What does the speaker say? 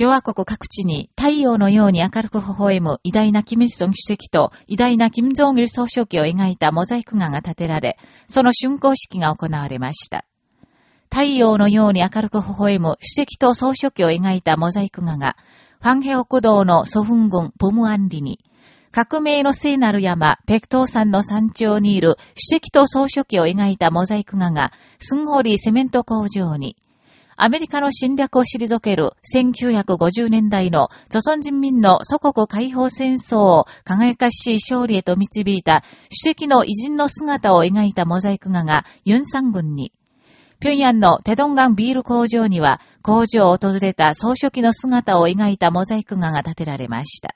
共和国各地に太陽のように明るく微笑む偉大なキム・ソン主席と偉大なキム・ジョ・ル総書記を描いたモザイク画が建てられ、その竣工式が行われました。太陽のように明るく微笑む主席と総書記を描いたモザイク画が、ファンヘオク道のソフン郡ポムアンリに、革命の聖なる山、ペクトー山の山頂にいる主席と総書記を描いたモザイク画が、スンホリーセメント工場に、アメリカの侵略を退ける1950年代の著存人民の祖国解放戦争を輝かしい勝利へと導いた主席の偉人の姿を描いたモザイク画がユンサン軍に、平壌のテドンガンビール工場には工場を訪れた総書記の姿を描いたモザイク画が建てられました。